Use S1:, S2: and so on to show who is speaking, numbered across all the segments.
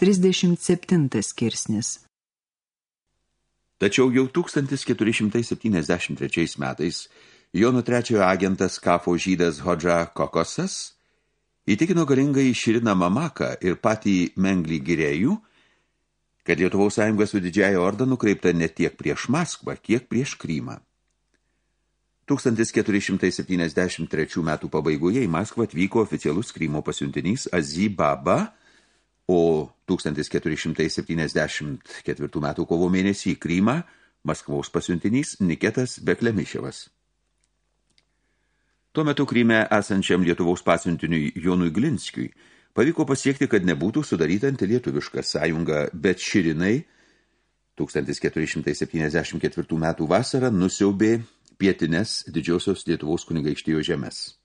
S1: 37 skirsnis.
S2: Tačiau jau 1473 metais Jono trečiojo agentas kafo žydas Hodža Kokosas įtikino galingai Širiną Mamaką ir patį Menglį Girėjų, kad Lietuvos sąjunga su didžiaja orda nukreipta ne tiek prieš Maskvą, kiek prieš Krymą. 1473 metų pabaigoje į Maskvą atvyko oficialus Krymo pasiuntinys Azi Baba, o 1474 metų kovo mėnesį į Krymą Maskvaus pasiuntinys Niketas Beklemiševas. Tuo metu Kryme esančiam Lietuvaus pasiuntiniui Jonui Glinskiui pavyko pasiekti, kad nebūtų sudaryta antilietuviška sąjunga, bet Širinai 1474 metų vasarą nusiaubė pietinės didžiosios Lietuvos kunigaikštijos žemės.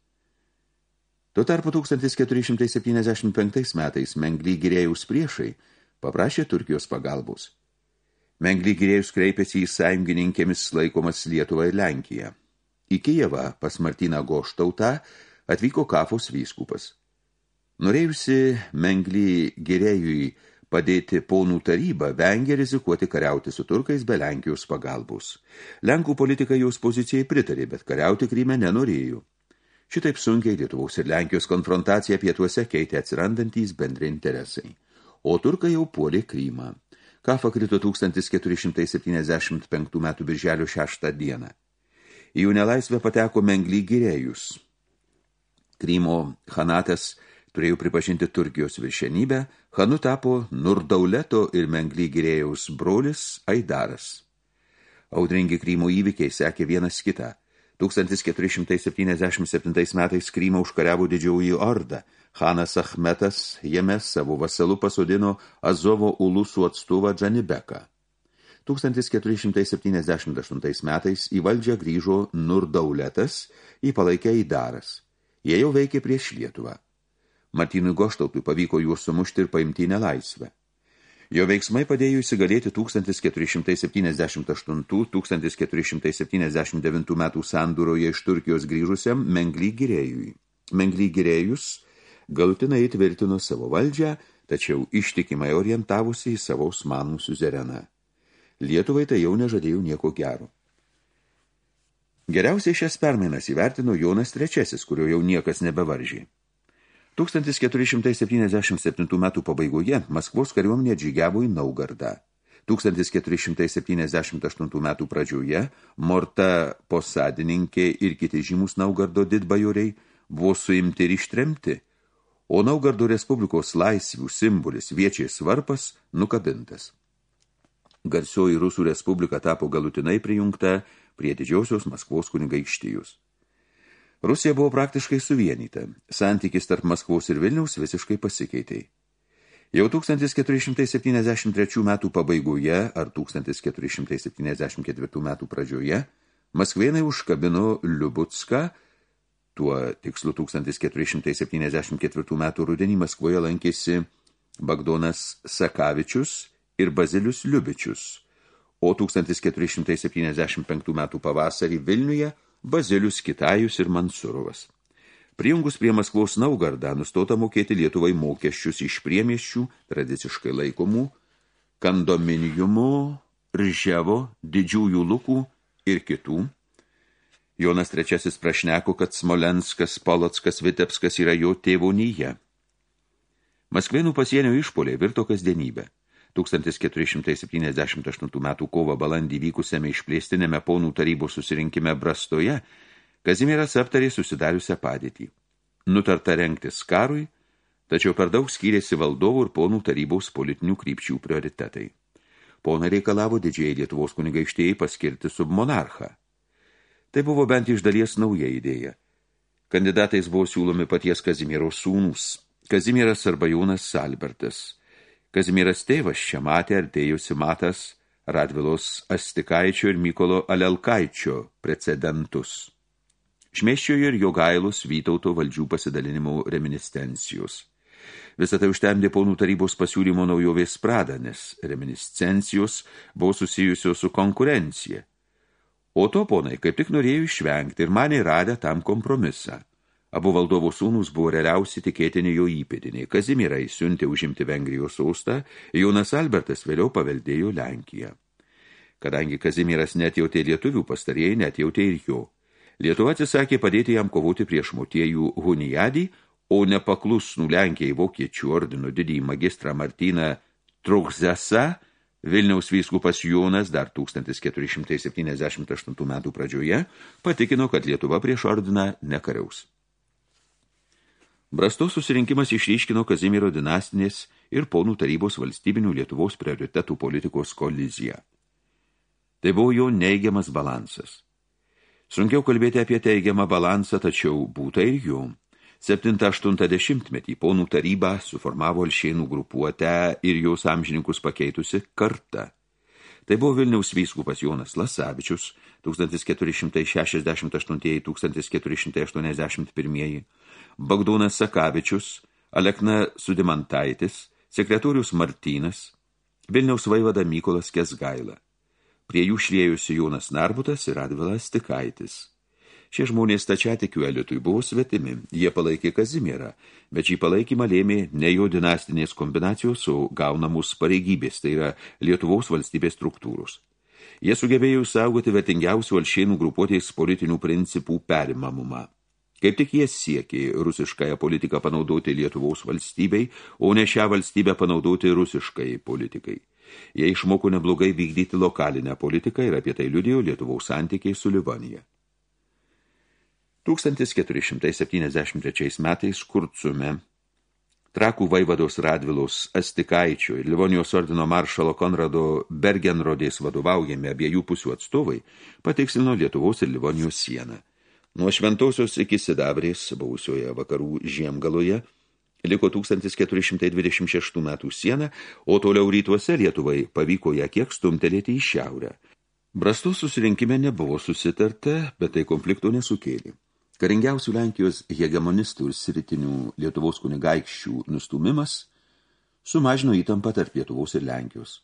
S2: Tuo tarpu 1475 metais Mengly Girėjus priešai paprašė Turkijos pagalbos. Mengly Girėjus kreipėsi į sąjungininkėmis laikomas Lietuvą ir Lenkiją. Į Kijevą pas Martyną Goštautą atvyko Kafos vyskupas. Norėjusi Mengly Girėjui padėti ponų tarybą, vengė rizikuoti kariauti su turkais be Lenkijos pagalbos. Lenkų politikai jos pozicijai pritarė, bet kariauti Kryme nenorėjo. Šitaip sunkiai Lietuvos ir Lenkijos konfrontacija pietuose keitė atsirandantys bendri interesai. O turkai jau puolė Krymą. Kafa krito 1475 metų birželio 6 dieną. Į jų nelaisvę pateko Mengly Girėjus. Krymo Hanatas turėjo pripažinti Turkijos viršenybę, Hanu tapo Nurdauleto ir Mengly Girėjaus brolis Aidaras. Audringi Krymo įvykiai sekė vienas kitą – 1477 metais Krymą užkariavo didžiauji orda. Hanas Achmetas jame savo vasalu pasodino Azovo ulusų atstovą Džanibeką. 1478 metais į valdžią grįžo Nurdauletas, jį palaikė Eidaras. Jie jau veikė prieš Lietuvą. Martynui Goštautui pavyko juos sumušti ir paimti į nelaisvę. Jo veiksmai padėjo įsigalėti 1478-1479 metų sandūroje iš Turkijos grįžusiam Mengly Girėjui. Mengly Girėjus galutinai įtvirtino savo valdžią, tačiau ištikimai orientavusi į savo osmanų suzereną. Lietuvai tai jau nežadėjo nieko gero. Geriausiai šias permainas įvertino Jonas III, kurio jau niekas nebevaržė. 1477 metų pabaigoje Maskvos kariuomenė džygiavo į Naugardą. 1478 metų pradžioje Morta posadininkė ir kiti žymus Naugardo didbajoriai buvo suimti ir ištremti, o Naugardo Respublikos laisvių simbolis viečiais varpas nukabintas. Garsioji Rusų Respublika tapo galutinai prijungta prie didžiausios Maskvos kunigaikštijos. Rusija buvo praktiškai suvienyta. Santykis tarp Maskvaus ir Vilniaus visiškai pasikeitė. Jau 1473 metų pabaigoje ar 1474 metų pradžioje Maskvėnai užkabino Liubutską, tuo tikslu 1474 metų rudenį Maskvoje lankėsi Bagdonas Sakavičius ir Bazilius Liubičius, o 1475 metų pavasarį Vilniuje – Bazilius Kitajus ir Mansurovas. Prijungus prie Maskvaus Naugardą nustota mokėti Lietuvai mokesčius iš priemiesčių, tradiciškai laikomų, kandominiumų, Rževo, didžiųjų lukų ir kitų. Jonas III prašneko, kad Smolenskas, Polockas, Vitebskas yra jo tėvonyje. Maskvėnų pasienio išpoliai virto kasdienybę. 1478 metų kovo balandį vykusiame išplėstinėme ponų tarybos susirinkime Brastoje, Kazimieras aptarė susidariusią padėtį. Nutarta rengtis karui, tačiau per daug skyrėsi valdovų ir ponų tarybos politinių krypčių prioritetai. Pona reikalavo didžiai Lietuvos kunigaikštėjai paskirti submonarchą. Tai buvo bent iš dalies nauja idėja. Kandidatais buvo siūlomi paties Kazimiero sūnus, Kazimieras arba Jūnas Albertas – Kazimieras tėvas čia matė artėjusi matas Radvilos Astikaičio ir Mykolo Alelkaičio precedentus. Šmeščiojo ir Jogailus Vytauto valdžių pasidalinimų reminiscencijus. Visą tai užtemdė ponų tarybos pasiūlymo naujovės pradą, nes reminiscencijos buvo susijusios su konkurencija. O to ponai kaip tik norėjo išvengti ir manė radę tam kompromisą. Abu valdovo sūnus buvo realiausi tikėtini jo įpėdiniai. Kazimierai siuntė užimti Vengrijos sostą, Jonas Albertas vėliau paveldėjo Lenkiją. Kadangi Kazimieras netjautė lietuvių, pastarėjai netjautė ir jo. Lietuva atsisakė padėti jam kovoti prieš motiejų Hunijadį, o nepaklusnų Lenkijai vokiečių ordino didįjį magistrą Martyną Trukzesa, Vilniaus vyskupas Jonas dar 1478 metų pradžioje patikino, kad Lietuva prieš ordiną nekariaus. Brastos susirinkimas išryškino Kazimiero dinastinės ir ponų tarybos valstybinių Lietuvos prioritetų politikos koliziją. Tai buvo jo neigiamas balansas. Sunkiau kalbėti apie teigiamą balansą, tačiau būta ir jų. 7-80 metį ponų tarybą suformavo Alšėnų grupuotę ir jos amžininkus pakeitusi kartą. Tai buvo Vilniaus vyskupas Jonas Lasavičius 1468-1481, Bagdonas Sakavičius, Alekna Sudimantaitis, sekretorius Martynas, Vilniaus vaivada Mykolas Kesgaila. Prie jų šrėjusi Jonas Narbutas ir Radvilas Tikaitis. Šie žmonės stačiatikių elitui buvo svetimi, jie palaikė Kazimierą, bet šį palaikymą lėmė ne jo dinastinės kombinacijos su gaunamus pareigybės, tai yra Lietuvos valstybės struktūros. Jie sugebėjo saugoti vertingiausių alšėnų grupuotės politinių principų perimamumą. Kaip tik jie siekė rusiškąją politiką panaudoti Lietuvos valstybei, o ne šią valstybę panaudoti rusiškai politikai. Jie išmoko neblogai vykdyti lokalinę politiką ir apie tai liudijo Lietuvos santykiai su Livanija. 1473 metais Kurcume Trakų vaivados Radvilos Astikaičio ir Livonijos ordino maršalo Konrado Bergenrodės vadovaujami abiejų pusių atstovai patikslino Lietuvos ir Livonijos sieną. Nuo Šventosios iki Sidabrės, buvusioje vakarų žiemgaloje, liko 1426 metų siena, o toliau rytuose Lietuvai pavyko ją kiek stumtelėti į šiaurę. Brastos susirinkime nebuvo susitarta, bet tai konflikto nesukėlė. Karingiausių Lenkijos hegemonistų ir sritinių Lietuvos kunigaikščių nustumimas sumažino įtampą tarp Lietuvos ir Lenkijos.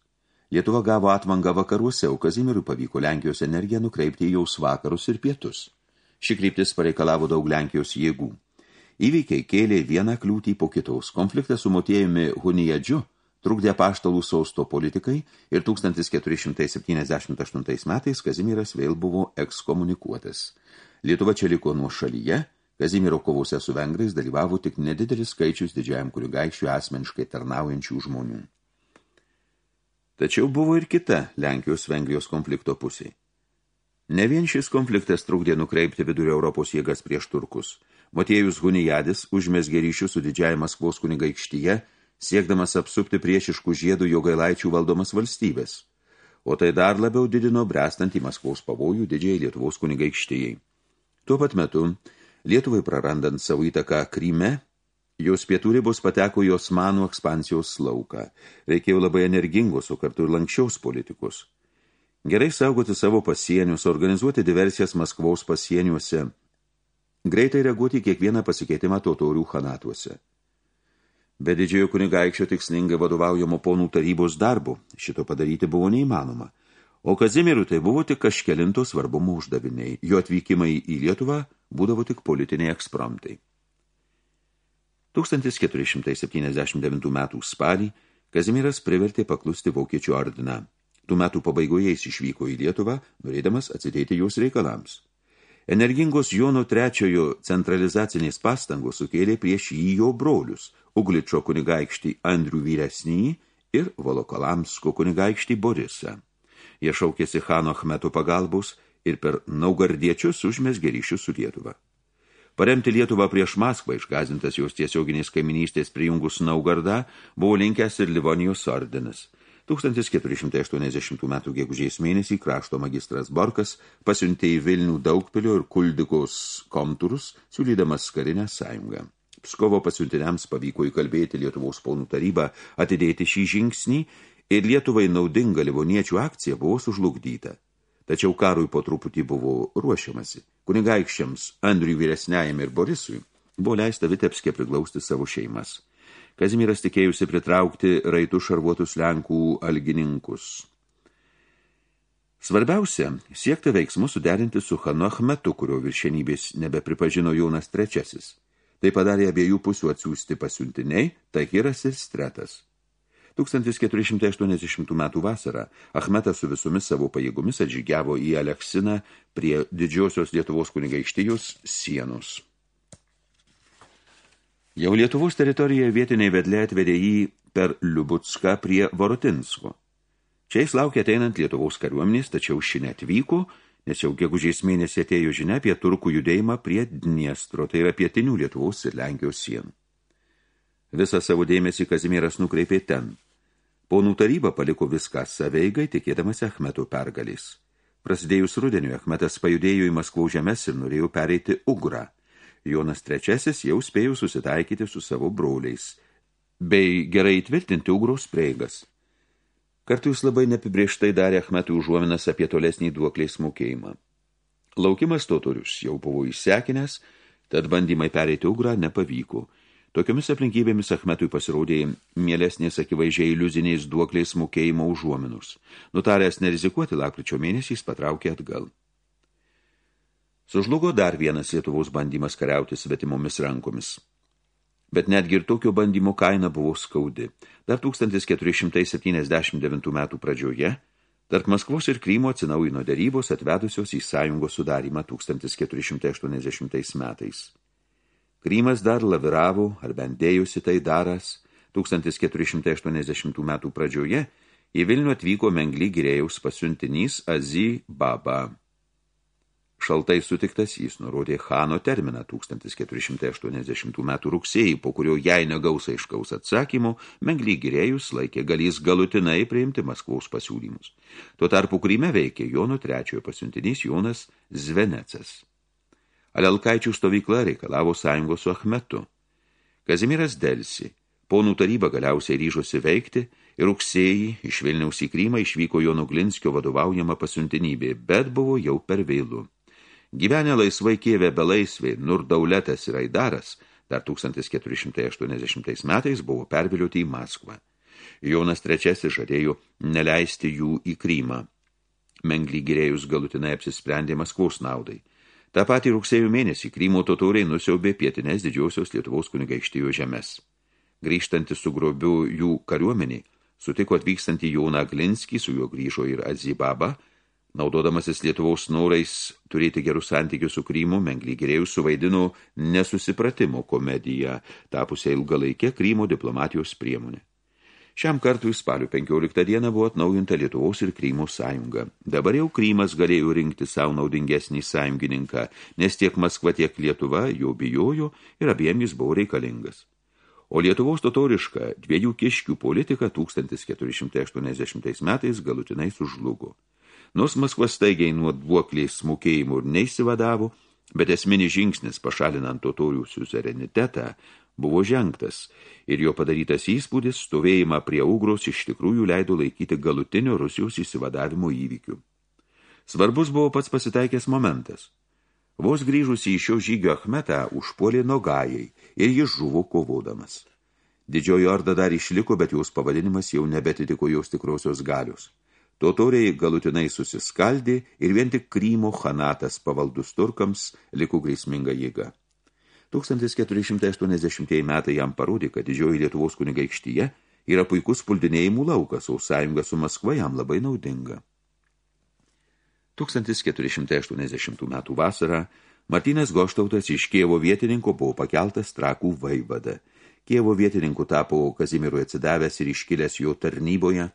S2: Lietuva gavo atvangą vakaruose, o Kazimirui pavyko Lenkijos energiją nukreipti į jaus vakarus ir pietus. Ši kryptis pareikalavo daug Lenkijos jėgų. Įvykiai kėlė vieną kliūtį po kitos. Konfliktas su motiejumi Hunijadžiu trukdė paštalų sausto politikai ir 1478 metais Kazimiras vėl buvo ekskomunikuotas. Lietuva čia liko nuo šalyje, Kazimiero kovose su vengrais dalyvavo tik nedidelis skaičius didžiajam kunigaikščiui asmeniškai tarnaujančių žmonių. Tačiau buvo ir kita Lenkijos-Vengrijos konflikto pusė. Ne vien šis konfliktas trukdė nukreipti vidurio Europos jėgas prieš turkus. Motiejus Hunijadis užmesgė ryšių su didžiaja Maskvos kunigaikštyje, siekdamas apsupti priešiškų žiedų jo gailaičių valdomas valstybės. O tai dar labiau didino brestantį Maskvos pavojų didžiai Lietuvos kunigaikštyjei. Tuo pat metu, Lietuvai prarandant savo įtaką Kryme, jos pietų ribos pateko jos manų ekspansijos lauką. Reikėjo labai energingos, o kartu ir lankščiaus politikus. Gerai saugoti savo pasienius, organizuoti diversijas Maskvaus pasieniuose, greitai reaguoti kiekvieną pasikeitimą totorių hanatuose. Be didžiojo kunigaikščio tikslingai vadovaujamo ponų tarybos darbo, šito padaryti buvo neįmanoma – O Kazimirui tai buvo tik kažkelinto svarbumo uždaviniai. Jo atvykimai į Lietuvą būdavo tik politiniai ekspromptai. 1479 metų spalį Kazimiras privertė paklusti vokiečių ordiną. Tų metų pabaigoje jis išvyko į Lietuvą, norėdamas atsidėti jos reikalams. Energingos Jono trečiojo centralizacinės pastangos sukėlė prieš jį jo brolius, Ugličio kunigaikštį Andrių vyresnį ir Volokolamsko kunigaikštį Borisą. Jie šaukėsi Hano Achmeto pagalbos ir per naugardiečius užmesgė ryšius su Lietuva. Paremti Lietuvą prieš Maskvą, išgazintas jos tiesioginės kaiminystės prijungus Naugardą, buvo linkęs ir Livonijos ordinas. 1480 metų gegužės mėnesį krašto magistras Borkas pasiuntė į Vilnių Daugpilio ir Kuldikos komturus, siūlydamas karinę sąjungą. Pskovo pasiuntiniams pavyko įkalbėti Lietuvos ponų tarybą atidėti šį žingsnį ir Lietuvai naudinga livoniečių akcija buvo sužlugdyta. Tačiau karui po truputį buvo ruošiamasi. Kunigaikščiams Andriui vyresniajam ir Borisui buvo leista Vitebskė priglausti savo šeimas. Kazimiras tikėjusi pritraukti raitų šarvuotus Lenkų algininkus. Svarbiausia, siekti veiksmus suderinti su Hanu Achmetu, kurio viršenybės nebepripažino Jonas III. Tai padarė abiejų pusių atsiųsti pasiuntiniai Tahiras ir Stretas. 1480 metų vasarą Achmetas su visomis savo pajėgomis atžygiavo į Aleksiną prie didžiosios Lietuvos kunigaikštijos sienos. Jau Lietuvos teritorijoje vietiniai vedlė atvedė jį per Liubutską prie Vorotinsko. Čia jis laukė ateinant Lietuvos kariuomenės, tačiau ši netvyko, nes jau gegužės mėnesį atėjo žinia apie turkų judėjimą prie Dniestro, tai yra pietinių Lietuvos ir Lenkijos sienų. Visą savo dėmesį Kazimieras nukreipė ten. Ponų taryba paliko viską saveigai, tikėdamas Achmeto pergalės. Prasidėjus rudeniu, Achmetas pajudėjo į Maskvų žemės ir norėjo pereiti Ugrą. Jonas III jau spėjo susitaikyti su savo broliais, bei gerai įtvirtinti Ugraus prieigas. Kartu jis labai neapibrieštai darė Achmetui užuominas apie tolesnį duoklės mokėjimą. Laukimas totorius jau buvo įsekinęs, tad bandymai pereiti Ugrą nepavyko – Tokiomis aplinkybėmis Achmetui pasirodė mielesnės akivaizdžiai iliuziniais duokliais mokėjimo užuominus. Nutaręs nerizikuoti lakryčio mėnesį, jis patraukė atgal. Sužlugo dar vienas Lietuvos bandymas kariauti svetimomis rankomis. Bet netgi ir tokio bandymo kaina buvo skaudi. Dar 1479 metų pradžioje tarp Maskvos ir Krymo atsinaujino derybos atvedusios į sąjungos sudarimą 1480 metais. Krymas dar laviravo, ar bent dėjusi tai daras, 1480 metų pradžioje į Vilnių atvyko Mengly Girėjaus pasiuntinys Azy Baba. Šaltai sutiktas jis nurodė Hano terminą 1480 metų rugsėjį, po kurio jei negaus aiškaus atsakymų, Mengly Girėjus laikė galys galutinai priimti Maskvaus pasiūlymus. Tuo tarpu Kryme veikė Jono trečiojo pasiuntinys Jonas Zvenecas. Alelkaičių stovykla reikalavo sąjungos su Achmetu. Kazimiras delsi, ponų taryba galiausiai ryžosi veikti ir rugsėjį iš Vilniaus į Krymą išvyko Jono Glinskio vadovaujama pasiuntinybė, bet buvo jau per vėlų. Gyvenę laisvai kėvė belaisvė Nurdauletas ir Aidaras dar 1480 metais buvo pervilioti į Maskvą. Jonas III žadėjo neleisti jų į Krymą. Mengly gyrėjus galutinai apsisprendė Maskvos naudai. Ta patį rugsėjo mėnesį Krymo totoriai nusiaubė pietinės didžiosios Lietuvos kunigaikštijų žemės. Grįžtantis su grobiu jų kariuomenį, sutiko atvykstantį Joną Glinskį, su juo grįžo ir Azibaba, naudodamasis Lietuvos norais turėti gerus santykius su Krymu, Menglygirėjus suvaidino nesusipratimo komediją, tapusią ilgalaikę Krymo diplomatijos priemonę. Šiam kartui spalio 15 dieną buvo atnaujinta Lietuvos ir Krymo sąjunga. Dabar jau Krymas galėjo rinkti savo naudingesnį sąjungininką, nes tiek Maskva, tiek Lietuva jo bijojo ir abiem jis buvo reikalingas. O Lietuvos totoriška dviejų kiškių politika 1480 metais galutinai sužlugo. Nors Maskva staigiai nuo duoklės smukėjimų ir neįsivadavo, bet esminis žingsnis pašalinant totorių suverenitetą buvo žengtas ir jo padarytas įspūdis stovėjimą prie Ugros iš tikrųjų leido laikyti galutinio Rusijos įsivadavimo įvykių. Svarbus buvo pats pasitaikęs momentas. Vos grįžusi į šio žygio Achmetą užpuolė Nogajai ir jis žuvo kovodamas. Didžioji orda dar išliko, bet jos pavadinimas jau nebetitiko jos tikrosios galios. Totoriai galutinai susiskaldė ir vien tik Krymo hanatas pavaldus turkams liko grėsminga jėga. 1480 metai jam parodė, kad didžioji Lietuvos kunigaikštyje yra puikus puldinėjimų laukas, o sąjunga su Maskva jam labai naudinga. 1480 metų vasarą Martynas Goštautas iš Kievo vietininko buvo pakeltas trakų vaivada. Kievo vietininku tapo Kazimierui atsidavęs ir iškilęs jo tarnyboje,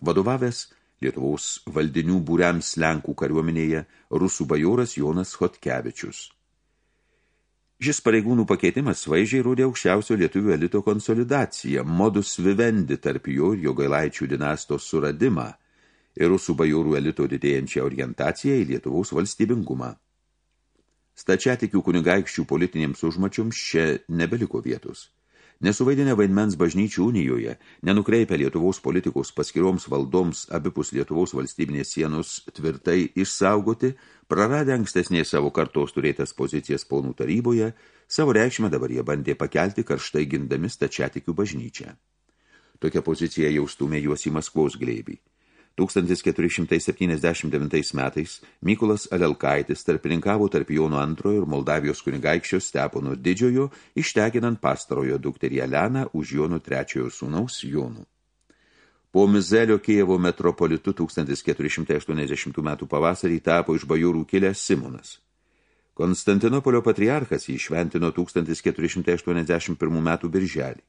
S2: vadovavęs Lietuvos valdinių būriams Lenkų kariuomenėje rusų bajoras Jonas Hotkevičius. Šis pareigūnų pakeitimas svaižiai rūdė aukščiausio lietuvių elito konsolidaciją, modus vivendi tarp jo ir jo gailaičių dinastos suradimą ir rusų bajorų elito didėjančią orientaciją į Lietuvos valstybingumą. Stačiatikių kunigaikščių politinėms užmačioms čia nebeliko vietos nesuvaidinę vaidmens bažnyčių unijoje, nenukreipę Lietuvos politikos paskiroms valdoms abipus Lietuvos valstybinės sienos tvirtai išsaugoti, praradę ankstesnės savo kartos turėtas pozicijas ponų taryboje, savo reikšmę dabar jie bandė pakelti karštai gindami stačiatikių bažnyčią. Tokia pozicija jau stumė juos į Maskvos glėbį. 1479 metais Mykolas Alelkaitis tarpininkavo tarp Jono antrojo ir Moldavijos kunigaikščio Stepono didžiojo, ištekinant pastarojo dukterį Eleną už Jono trečiojo sūnaus Jonų. Po Mizelio Kievo metropolitu 1480 metų pavasarį tapo iš bajūrų kilęs Simonas. Konstantinopolio patriarchas jį šventino 1481 metų birželį.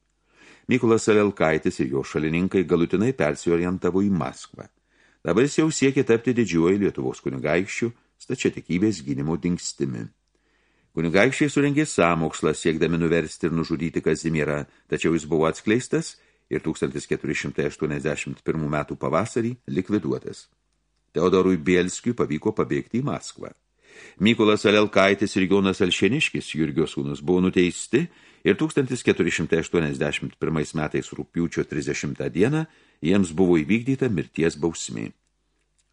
S2: Mykolas Alelkaitis ir jo šalininkai galutinai persiorientavo į Maskvą. Dabar jis jau siekė tapti didžiuoju Lietuvos kunigaikščių stačiatikybės gynimo dingstimi. Kunigaikščiai surengė sąmokslą, siekdami nuversti ir nužudyti Kazimierą, tačiau jis buvo atskleistas ir 1481 metų pavasarį likviduotas. Teodorui Bielskiui pavyko pabėgti į Maskvą. Mykolas Alelkaitis ir Jonas Alšeniškis, Jurgio sūnus, buvo nuteisti ir 1481 metais rūpiučio 30 dieną jiems buvo įvykdyta mirties bausmė.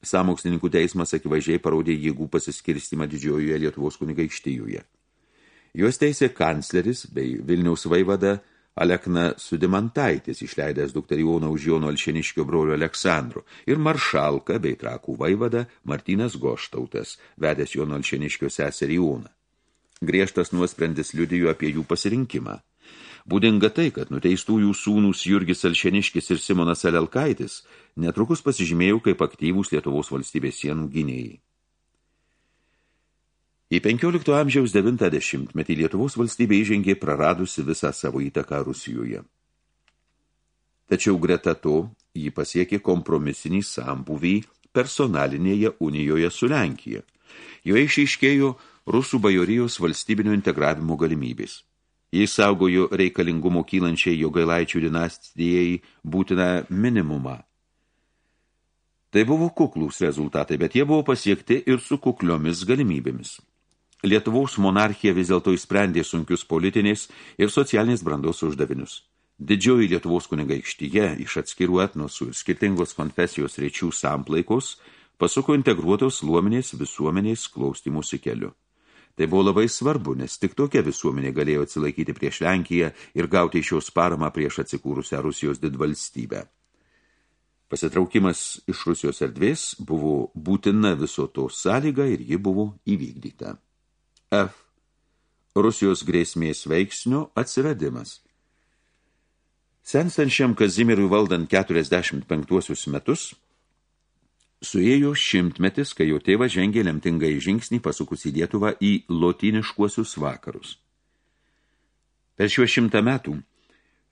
S2: Samokslininkų teismas akivaizdžiai parodė jėgų pasiskirstimą didžiojoje Lietuvos kunigaikštijoje. Jos teisė kancleris bei Vilniaus vaivada Alekna Sudimantaitis, išleidęs dukterioną už Jono Alšeniškio brolio Aleksandro, ir maršalka bei trakų vaivada Martynas Goštautas, vedęs Jono Alšeniškio seserį Jūną. Griežtas nuosprendis liudijo apie jų pasirinkimą. Būdinga tai, kad nuteistųjų sūnus Jurgis Alšeniškis ir Simonas Alelkaitis netrukus pasižymėjo kaip aktyvūs Lietuvos valstybės sienų gynėjai. Į 15 amžiaus 90 metį Lietuvos valstybė įžengė praradusi visą savo įtaką Rusijoje. Tačiau greta to jį pasiekė kompromisinį sambuvį personalinėje unijoje su Lenkija. Joje išaiškėjo rusų bajorijos valstybinio integravimo galimybės. Jis saugojo reikalingumo kylančiai jogailaičių dinastijai būtiną minimumą. Tai buvo kuklūs rezultatai, bet jie buvo pasiekti ir su kukliomis galimybėmis. Lietuvaus monarchija vis dėlto įsprendė sunkius politinės ir socialinės brandos uždavinius. Didžioji Lietuvos kunigaikštyje iš atskirų etnosų ir skirtingos konfesijos rečių samplaikos pasuko integruotos luomenės visuomenės klaustimusi keliu. Tai buvo labai svarbu, nes tik tokia visuomenė galėjo atsilaikyti prieš Lenkiją ir gauti iš jos paramą prieš atsikūrusią Rusijos didvalstybę. Pasitraukimas iš Rusijos erdvės buvo būtina viso to sąlyga ir ji buvo įvykdyta. F. Rusijos grėsmės veiksnio atsiradimas. Senstančiam Kazimirui valdant 45 metus, Suėjo šimtmetis, kai jo tėvas žengė lemtingai žingsnį pasukus į Lietuvą į lotiniškuosius vakarus. Per šiuos šimtą metų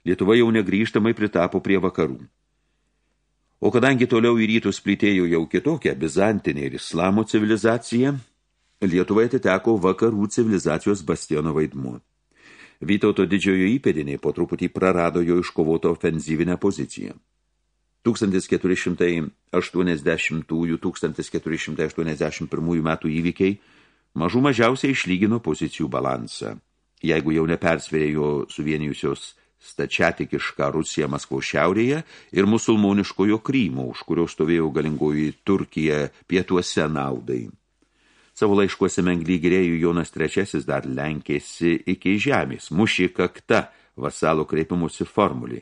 S2: Lietuva jau negrįžtamai pritapo prie vakarų. O kadangi toliau į rytus plitėjo jau kitokia bizantinė ir islamo civilizacija, Lietuvai atiteko vakarų civilizacijos bastiono vaidmuo. Vytauto didžiojo įpėdiniai po truputį prarado jo iškovoto ofenzyvinę poziciją. 1480-1481 metų įvykiai mažų mažiausiai išlygino pozicijų balansą. Jeigu jau nepersvėrėjo suvienijusios stačiatikišką Rusiją Maskvos šiaurėje ir musulmoniškojo Krymo, už kurio stovėjo galingoji Turkija pietuose naudai. Savo laiškuose menglį gyrėjų Jonas III dar lenkėsi iki žemės, mušė kakta vasalo kreipimusi formulį.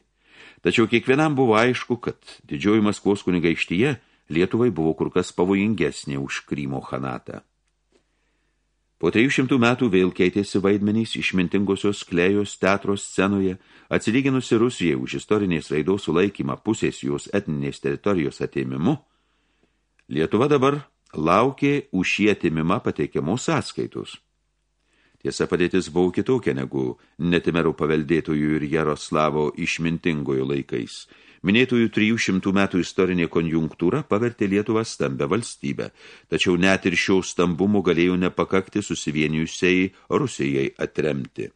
S2: Tačiau kiekvienam buvo aišku, kad didžioji Maskvos kunigaikštyje Lietuvai buvo kur kas pavojingesnė už Krymo hanatą. Po 300 metų vėl keitėsi vaidmenys išmintingosios klėjos teatro scenoje, atsilyginusi Rusijai už istorinės raidos sulaikymą pusės jos etninės teritorijos atėmimu, Lietuva dabar laukė už šį atėmimą pateikiamos sąskaitos. Tiesa, padėtis buvo kitokia negu netimerų paveldėtojų ir Jaroslavo išmintingojo laikais. Minėtųjų 300 metų istorinė konjunktūra pavertė Lietuvą stambę valstybę, tačiau net ir šio stambumo galėjo nepakakti susivienijusiai Rusijai atremti.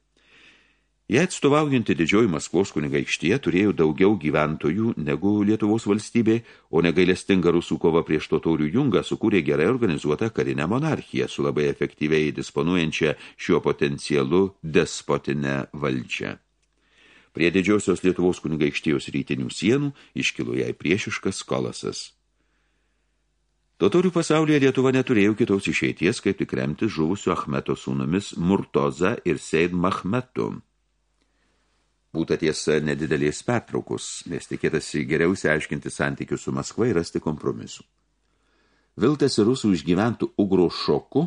S2: Jie atstovaujanti didžioji Maskvos kunigaikštyje turėjo daugiau gyventojų negu Lietuvos valstybė, o negailestinga rusų kova prieš totorių jungą sukūrė gerai organizuotą karinę monarchiją su labai efektyviai disponuojančia šiuo potencialu despotinę valdžią. Prie didžiosios Lietuvos kunigaikštijos rytinių sienų iškilo jai priešiškas kolasas. Totorių pasaulyje Lietuva neturėjo kitos išeities, kaip tik remtis žuvusiu Ahmeto sūnumis Murtoza ir Seid Mahmetu. Būta tiesa nedidelės pertraukos, nes tikėtasi geriau įsiaiškinti santykius su Maskva ir rasti kompromisų. Viltasi rusų išgyventų ugro šoku,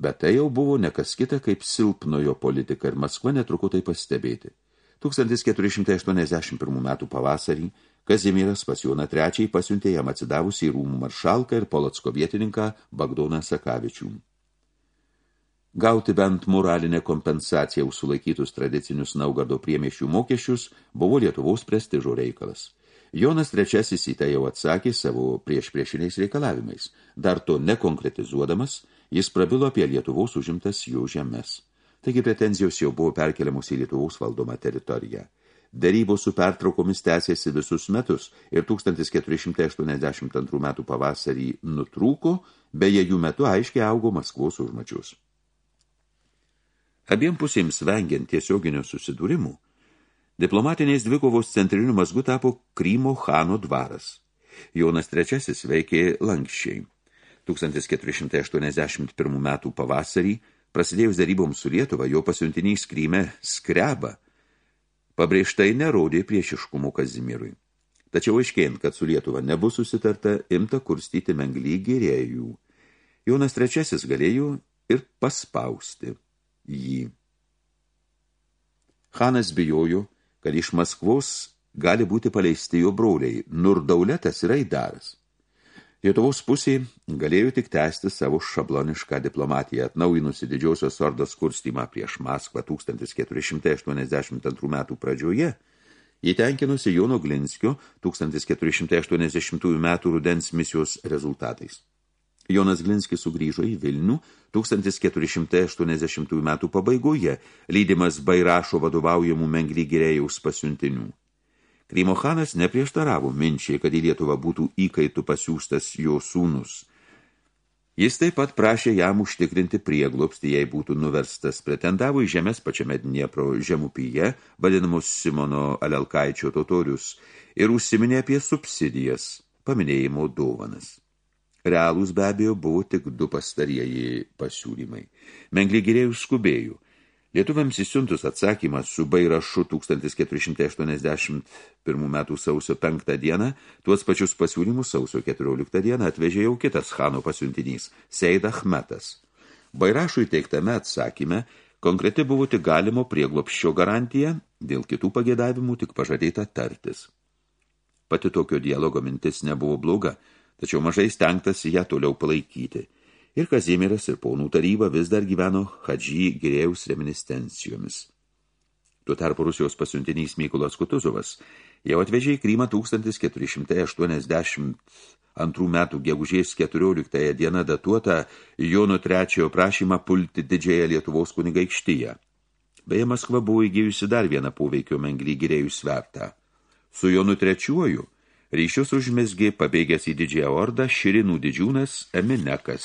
S2: bet tai jau buvo nekas kita kaip silpnojo politika ir Maskva netruko tai pastebėti. 1481 metų pavasarį Kazimiras pas Joną III pasiuntė jam atsidavusį rūmų maršalką ir Polocko vietininką Bagdoną Sakavičių. Gauti bent moralinę kompensaciją už sulaikytus tradicinius Naugardo priemiešių mokesčius buvo Lietuvos prestižo reikalas. Jonas III į tai jau atsakė savo prieš priešiniais reikalavimais. Dar to nekonkretizuodamas, jis prabilo apie Lietuvos užimtas jų žemės. Taigi pretenzijos jau buvo perkeliamos į Lietuvos valdomą teritoriją. Darybos su pertraukomis tęsėsi visus metus ir 1482 metų pavasarį nutrūko, beje jų metu aiškiai augo Maskvos užmačius. Abiem pusėms vengiant tiesioginio susidūrimų, diplomatiniais dvikovos centriniu mazgu tapo Krymo Hano dvaras. Jonas III veikė lankščiai. 1481 metų pavasarį, prasidėjus daryboms su Lietuva, jo pasiuntinys Kryme Skreba – pabrėžtai nerodė priešiškumų Kazimirui. Tačiau aiškėjant, kad su Lietuva nebus susitarta, imta kurstyti menglį gerėjų. Jonas trečiasis galėjo ir paspausti jį. Hanas bijojo, kad iš Maskvos gali būti paleisti jo broliai Nurdauletas ir Aidaras. Lietuvos pusė galėjo tik tęsti savo šablonišką diplomatiją, atnaujinusi didžiosios ordos kurstymą prieš Maskvą 1482 metų pradžioje, įtenkinusi Jono Glinskio 1480 metų rudens misijos rezultatais. Jonas Glinskis sugrįžo į Vilnių 1480 metų pabaigoje, lydimas Bairašo vadovaujamų Mengly Girėjaus pasiuntinių. Krymo Hanas neprieštaravo minčiai, kad į Lietuvą būtų įkaitų pasiūstas jo sūnus. Jis taip pat prašė jam užtikrinti prieglobstį, jei būtų nuverstas, pretendavo į žemės pačiame Dniepro žemupyje, vadinamus Simono Alelkaičio totorius, ir užsiminė apie subsidijas, paminėjimo dovanas. Realūs be abejo buvo tik du pastarieji pasiūlymai. Mengligirėjus skubėjų – Lietuviams įsiuntus atsakymą su Bairašu 1481 metų sausio 5 dieną, tuos pačius pasiūlymus sausio 14 dieną atvežė jau kitas Hano pasiuntinys, Seid Ahmetas. Bairašui teiktame atsakyme konkreti buvo tik galimo prieglopščio garantija, dėl kitų pagėdavimų tik pažadėta tartis. Pati tokio dialogo mintis nebuvo bloga, tačiau mažai stengtasi ją toliau palaikyti – ir Kazimiras ir paunų taryba vis dar gyveno Hadžį Girėjaus reminiscencijomis. Tuo tarpu Rusijos pasiuntinys Mykolas Kutuzovas jau atvežė į Krymą 1482 metų gegužės 14 dieną datuotą Jono III prašymą pulti didžiąją Lietuvos kunigaikštyje. Beje, Maskva buvo įgyjusi dar vieną poveikio menglį gyrėjų svertą. Su Jonu III ryšius užmesgė pabėgęs į didžiąją ordą Širinų didžiūnas Eminekas.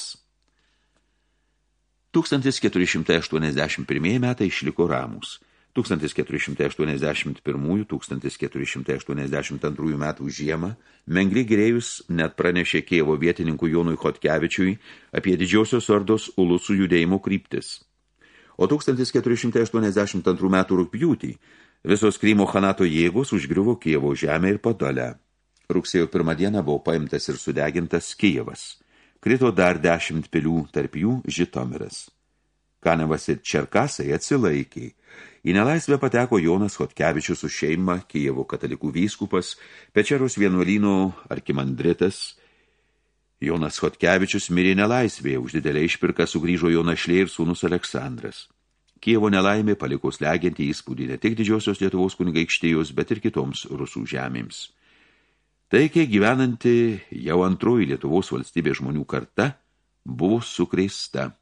S2: 1481 metai išliko ramus. 1481-1482 metų žiemą Mengri Girėjus net pranešė Kievo vietininkų Jonui Chotkevičiui apie didžiosios ordos ulusų judėjimo kryptis. O 1482 metų rūpjūtį visos Krymo Hanato jėgos užgriuvo Kievo žemę ir Podolę. Rugsėjo pirmą dieną buvo paimtas ir sudegintas Kijevas – krito dar dešimt pilių, tarp jų Žitomiras. Kanevas ir Čerkasai atsilaikė. Į nelaisvę pateko Jonas Hotkevičius su šeima, Kijevo katalikų vyskupas, Pečeros vienuolyno arkimandritas. Jonas Hotkevičius mirė nelaisvėje, už didelę išpirką sugrįžo jo našlė ir sūnus Aleksandras. Kievo nelaimė paliko slegiantį įspūdį ne tik didžiosios Lietuvos kunigaikštėjos, bet ir kitoms rusų žemėms. Taikiai gyvenanti jau antroji Lietuvos valstybė žmonių karta buvo sukreista.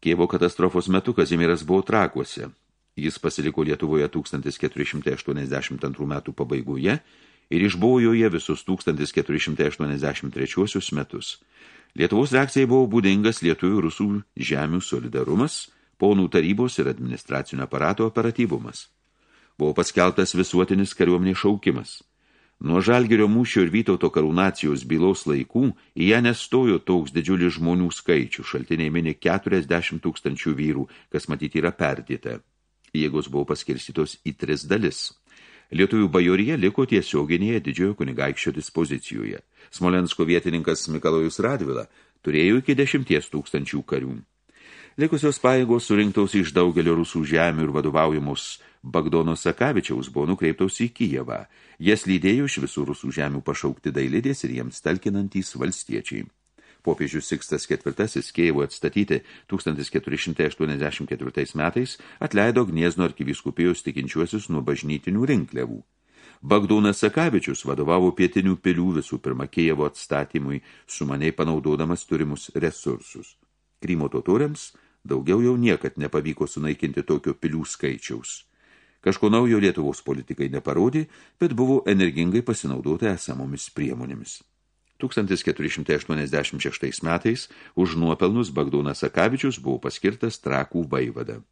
S2: Kievo katastrofos metu Kazimieras buvo trakuose. Jis pasiliko Lietuvoje 1482 metų pabaigoje ir išbuvo joje visus 1483 metus. Lietuvos reakcijai buvo būdingas lietuvių rusų žemių solidarumas, ponų tarybos ir administracinio aparato operatyvumas. Buvo paskeltas visuotinis kariuomenės šaukimas – Nuo Žalgirio mūšio ir Vytauto karūnacijos bylaus laikų į ją nestojo toks didžiulis žmonių skaičių, šaltiniai mini 40 tūkstančių vyrų, kas matyti yra perdėta. jėgos buvo paskirstytos į tris dalis. Lietuvių bajorija liko tiesioginėje didžiojo kunigaikščio dispozicijoje. Smolensko vietininkas Mikalojus Radvila turėjo iki dešimties tūkstančių karių. Likusios pajėgos surinktaus iš daugelio rusų žemių ir vadovaujamos Bagdono Sakavičiaus buvo nukreiptaus į Kijevą. Jas lydėjo iš visų rusų žemių pašaukti dailidės ir jiems talkinantys valstiečiai. Popiežius Sikstas IV Kievo atstatyti 1484 metais atleido Gniezno arkivyskupijos tikinčiuosius nuo bažnytinių rinkliavų. Bagdūnas Sakavičius vadovavo pietinių pilių visų pirma Kievo atstatymui, sumaniai panaudodamas turimus resursus. Krymo totoriams daugiau jau niekad nepavyko sunaikinti tokio pilių skaičiaus. Kažko naujo Lietuvos politikai neparodė, bet buvo energingai pasinaudota esamomis priemonėmis. 1486 metais už nuopelnus Bagdonas Sakavičius buvo paskirtas Trakų vaivada.